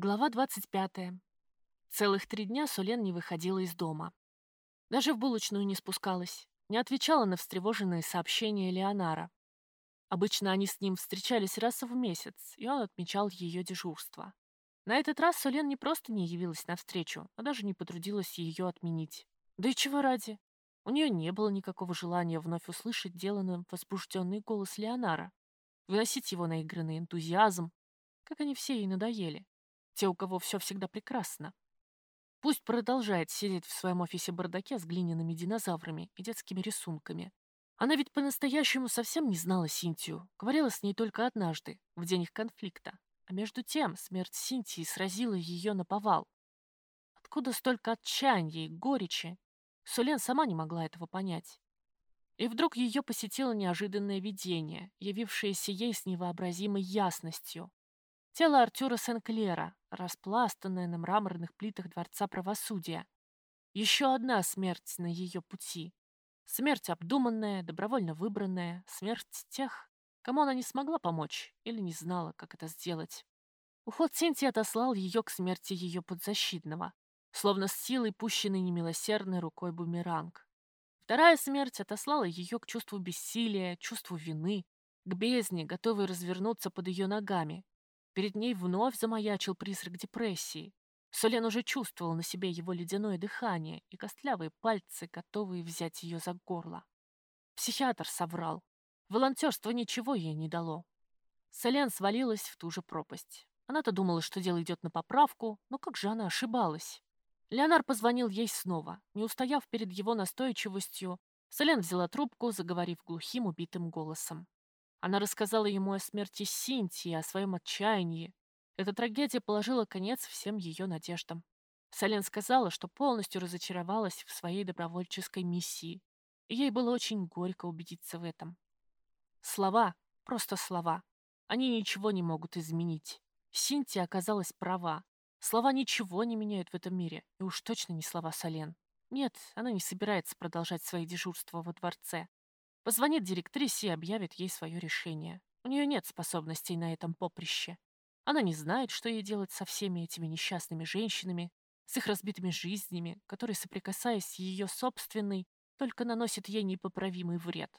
Глава 25. Целых три дня Сулен не выходила из дома. Даже в булочную не спускалась, не отвечала на встревоженные сообщения Леонара. Обычно они с ним встречались раз в месяц, и он отмечал ее дежурство. На этот раз Сулен не просто не явилась навстречу, а даже не потрудилась ее отменить. Да и чего ради? У нее не было никакого желания вновь услышать деланным возбужденный голос Леонара, выносить его наигранный энтузиазм, как они все ей надоели. Те, у кого все всегда прекрасно. Пусть продолжает сидеть в своем офисе-бардаке с глиняными динозаврами и детскими рисунками. Она ведь по-настоящему совсем не знала Синтию, говорила с ней только однажды, в день их конфликта. А между тем смерть Синтии сразила ее на повал. Откуда столько отчаяния и горечи? Сулен сама не могла этого понять. И вдруг ее посетило неожиданное видение, явившееся ей с невообразимой ясностью. Тело Артюра Сен-Клера, распластанное на мраморных плитах Дворца Правосудия. Еще одна смерть на ее пути. Смерть обдуманная, добровольно выбранная, смерть тех, кому она не смогла помочь или не знала, как это сделать. Уход Синти отослал ее к смерти ее подзащитного, словно с силой пущенной немилосердной рукой бумеранг. Вторая смерть отослала ее к чувству бессилия, чувству вины, к бездне, готовой развернуться под ее ногами. Перед ней вновь замаячил призрак депрессии. Солен уже чувствовал на себе его ледяное дыхание и костлявые пальцы, готовые взять ее за горло. Психиатр соврал. Волонтерство ничего ей не дало. Солен свалилась в ту же пропасть. Она-то думала, что дело идет на поправку, но как же она ошибалась? Леонар позвонил ей снова. Не устояв перед его настойчивостью, Солен взяла трубку, заговорив глухим, убитым голосом. Она рассказала ему о смерти Синтии, о своем отчаянии. Эта трагедия положила конец всем ее надеждам. Солен сказала, что полностью разочаровалась в своей добровольческой миссии, и ей было очень горько убедиться в этом. Слова, просто слова. Они ничего не могут изменить. Синтия оказалась права. Слова ничего не меняют в этом мире, и уж точно не слова Солен. Нет, она не собирается продолжать свои дежурства во дворце. Позвонит директрисе и объявит ей свое решение. У нее нет способностей на этом поприще. Она не знает, что ей делать со всеми этими несчастными женщинами, с их разбитыми жизнями, которые, соприкасаясь с ее собственной, только наносят ей непоправимый вред.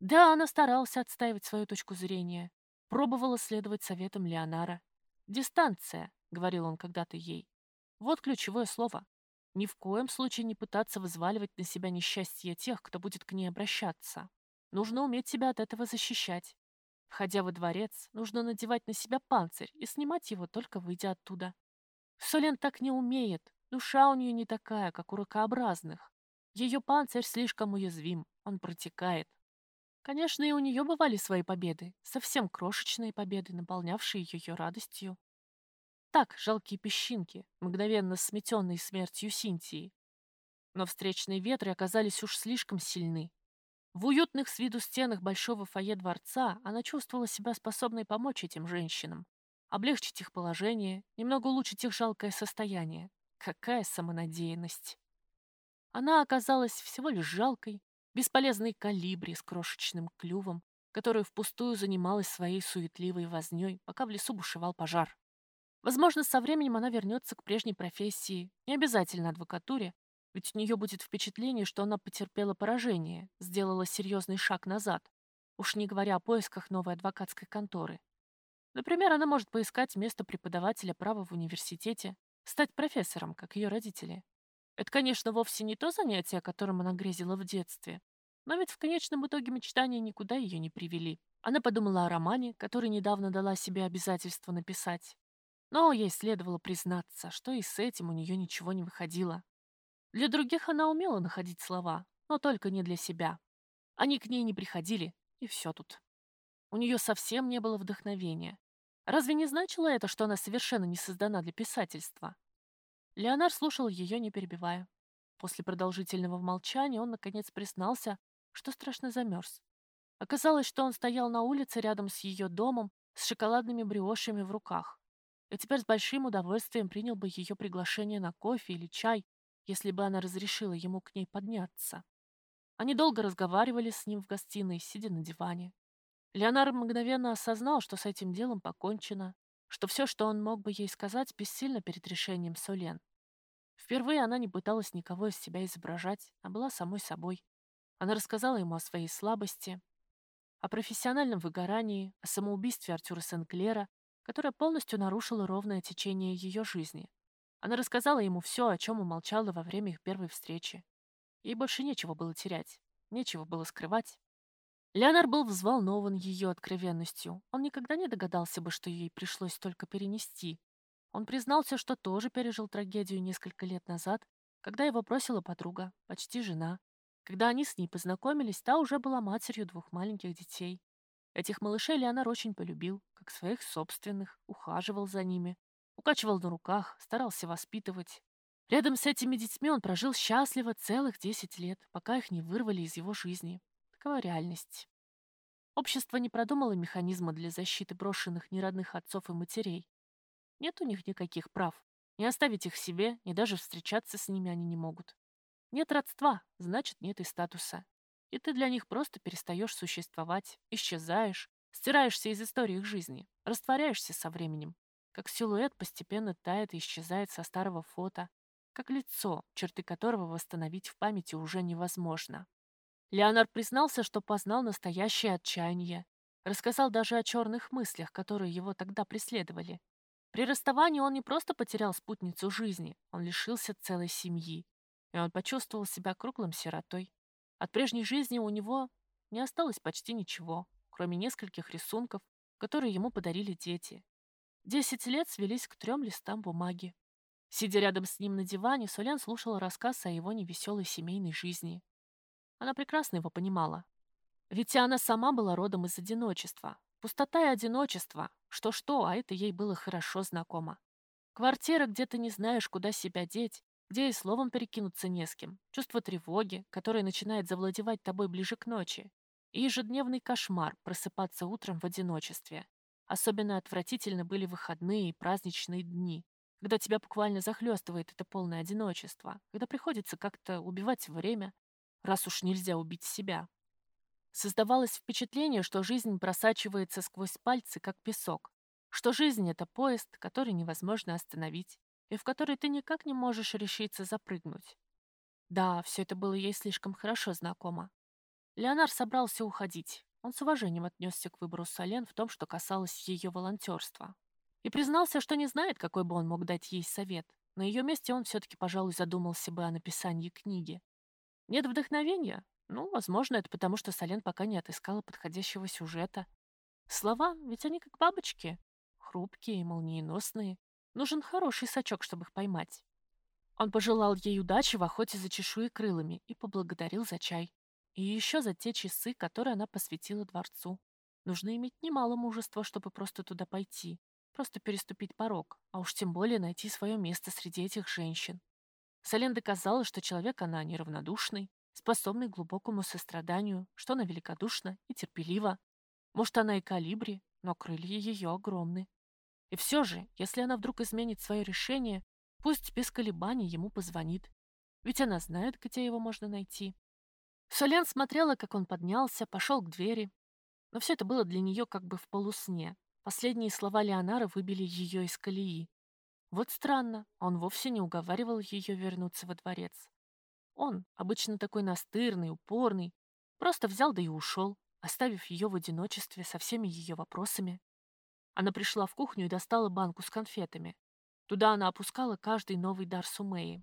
Да, она старалась отстаивать свою точку зрения, пробовала следовать советам Леонара. «Дистанция», — говорил он когда-то ей. Вот ключевое слово. Ни в коем случае не пытаться вызваливать на себя несчастье тех, кто будет к ней обращаться. Нужно уметь себя от этого защищать. Входя во дворец, нужно надевать на себя панцирь и снимать его, только выйдя оттуда. Солен так не умеет, душа у нее не такая, как у ракообразных. Ее панцирь слишком уязвим, он протекает. Конечно, и у нее бывали свои победы, совсем крошечные победы, наполнявшие ее радостью. Так, жалкие песчинки, мгновенно сметенные смертью Синтии. Но встречные ветры оказались уж слишком сильны. В уютных с виду стенах большого фойе дворца она чувствовала себя способной помочь этим женщинам, облегчить их положение, немного улучшить их жалкое состояние. Какая самонадеянность! Она оказалась всего лишь жалкой, бесполезной калибри с крошечным клювом, которая впустую занималась своей суетливой вознёй, пока в лесу бушевал пожар. Возможно, со временем она вернется к прежней профессии, не обязательно адвокатуре, ведь у нее будет впечатление, что она потерпела поражение, сделала серьезный шаг назад, уж не говоря о поисках новой адвокатской конторы. Например, она может поискать место преподавателя права в университете, стать профессором, как ее родители. Это, конечно, вовсе не то занятие, о котором она грезила в детстве, но ведь в конечном итоге мечтания никуда ее не привели. Она подумала о романе, который недавно дала себе обязательство написать. Но ей следовало признаться, что и с этим у нее ничего не выходило. Для других она умела находить слова, но только не для себя. Они к ней не приходили, и все тут. У нее совсем не было вдохновения. Разве не значило это, что она совершенно не создана для писательства? Леонар слушал ее, не перебивая. После продолжительного молчания он, наконец, признался, что страшно замерз. Оказалось, что он стоял на улице рядом с ее домом с шоколадными бриошами в руках. И теперь с большим удовольствием принял бы ее приглашение на кофе или чай, если бы она разрешила ему к ней подняться. Они долго разговаривали с ним в гостиной, сидя на диване. Леонард мгновенно осознал, что с этим делом покончено. что все, что он мог бы ей сказать, бессильно перед решением Солен. Впервые она не пыталась никого из себя изображать, а была самой собой. Она рассказала ему о своей слабости, о профессиональном выгорании, о самоубийстве Артюра Сенклера, которое полностью нарушило ровное течение ее жизни. Она рассказала ему все, о чем умолчала во время их первой встречи. Ей больше нечего было терять, нечего было скрывать. Леонар был взволнован ее откровенностью. Он никогда не догадался бы, что ей пришлось только перенести. Он признался, что тоже пережил трагедию несколько лет назад, когда его бросила подруга, почти жена. Когда они с ней познакомились, та уже была матерью двух маленьких детей. Этих малышей Леонар очень полюбил, как своих собственных, ухаживал за ними, укачивал на руках, старался воспитывать. Рядом с этими детьми он прожил счастливо целых 10 лет, пока их не вырвали из его жизни. Такова реальность. Общество не продумало механизма для защиты брошенных неродных отцов и матерей. Нет у них никаких прав. Не оставить их себе, ни даже встречаться с ними они не могут. Нет родства, значит, нет и статуса. И ты для них просто перестаешь существовать, исчезаешь, стираешься из истории их жизни, растворяешься со временем, как силуэт постепенно тает и исчезает со старого фото, как лицо, черты которого восстановить в памяти уже невозможно. Леонард признался, что познал настоящее отчаяние. Рассказал даже о черных мыслях, которые его тогда преследовали. При расставании он не просто потерял спутницу жизни, он лишился целой семьи. И он почувствовал себя круглым сиротой. От прежней жизни у него не осталось почти ничего, кроме нескольких рисунков, которые ему подарили дети. Десять лет свелись к трем листам бумаги. Сидя рядом с ним на диване, Солян слушала рассказ о его невеселой семейной жизни. Она прекрасно его понимала. Ведь она сама была родом из одиночества. Пустота и одиночество. Что-что, а это ей было хорошо знакомо. Квартира, где ты не знаешь, куда себя деть, где и словом перекинуться не с кем. Чувство тревоги, которое начинает завладевать тобой ближе к ночи. И ежедневный кошмар просыпаться утром в одиночестве. Особенно отвратительно были выходные и праздничные дни, когда тебя буквально захлестывает это полное одиночество, когда приходится как-то убивать время, раз уж нельзя убить себя. Создавалось впечатление, что жизнь просачивается сквозь пальцы, как песок, что жизнь — это поезд, который невозможно остановить, и в который ты никак не можешь решиться запрыгнуть. Да, все это было ей слишком хорошо знакомо. Леонар собрался уходить. Он с уважением отнесся к выбору Солен в том, что касалось ее волонтерства. И признался, что не знает, какой бы он мог дать ей совет. На ее месте он все-таки, пожалуй, задумался бы о написании книги. Нет вдохновения? Ну, возможно, это потому, что Солен пока не отыскала подходящего сюжета. Слова, ведь они как бабочки. Хрупкие и молниеносные. Нужен хороший сачок, чтобы их поймать. Он пожелал ей удачи в охоте за чешуей крылами и поблагодарил за чай. И еще за те часы, которые она посвятила дворцу. Нужно иметь немало мужества, чтобы просто туда пойти. Просто переступить порог, а уж тем более найти свое место среди этих женщин. Солен доказала, что человек она неравнодушный, способный к глубокому состраданию, что она великодушна и терпелива. Может, она и калибри, но крылья ее огромны. И все же, если она вдруг изменит свое решение, пусть без колебаний ему позвонит. Ведь она знает, где его можно найти. Солен смотрела, как он поднялся, пошел к двери. Но все это было для нее как бы в полусне. Последние слова Леонара выбили ее из колеи. Вот странно, он вовсе не уговаривал ее вернуться во дворец. Он, обычно такой настырный, упорный, просто взял да и ушел, оставив ее в одиночестве со всеми ее вопросами. Она пришла в кухню и достала банку с конфетами. Туда она опускала каждый новый дар Сумеи.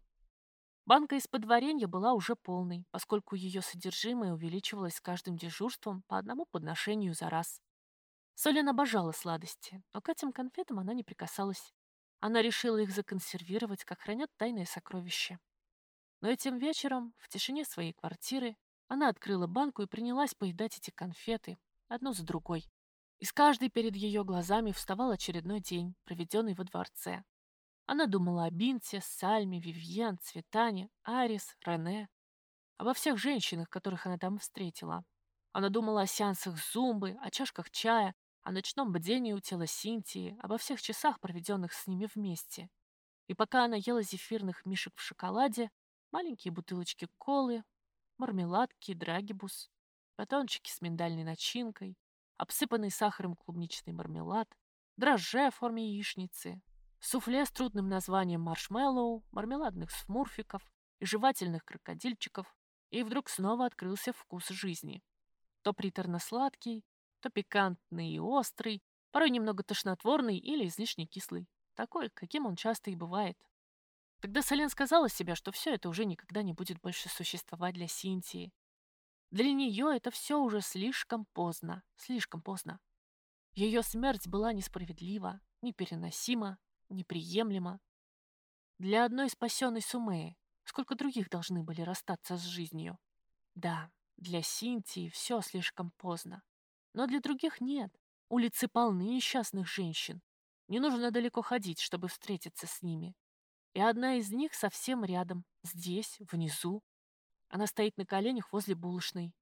Банка из-под варенья была уже полной, поскольку ее содержимое увеличивалось с каждым дежурством по одному подношению за раз. Солен обожала сладости, но к этим конфетам она не прикасалась. Она решила их законсервировать, как хранят тайное сокровище. Но этим вечером, в тишине своей квартиры, она открыла банку и принялась поедать эти конфеты, одну за другой. И с каждой перед ее глазами вставал очередной день, проведенный во дворце. Она думала о Бинте, Сальме, Вивьен, Цветане, Арис, Рене, обо всех женщинах, которых она там встретила. Она думала о сеансах зумбы, о чашках чая, о ночном бдении у тела Синтии, обо всех часах, проведенных с ними вместе. И пока она ела зефирных мишек в шоколаде, маленькие бутылочки колы, мармеладки, драгибус, батончики с миндальной начинкой, обсыпанный сахаром клубничный мармелад, дрожжи в форме яичницы, суфле с трудным названием маршмеллоу, мармеладных смурфиков и жевательных крокодильчиков, и вдруг снова открылся вкус жизни. То приторно-сладкий, то пикантный и острый, порой немного тошнотворный или излишне кислый, такой, каким он часто и бывает. Тогда Солен сказала себе, что все это уже никогда не будет больше существовать для Синтии. Для нее это все уже слишком поздно, слишком поздно. Ее смерть была несправедлива, непереносима, неприемлема. Для одной спасенной Сумеи сколько других должны были расстаться с жизнью? Да, для Синтии все слишком поздно. Но для других нет. Улицы полны несчастных женщин. Не нужно далеко ходить, чтобы встретиться с ними. И одна из них совсем рядом, здесь, внизу. Она стоит на коленях возле булочной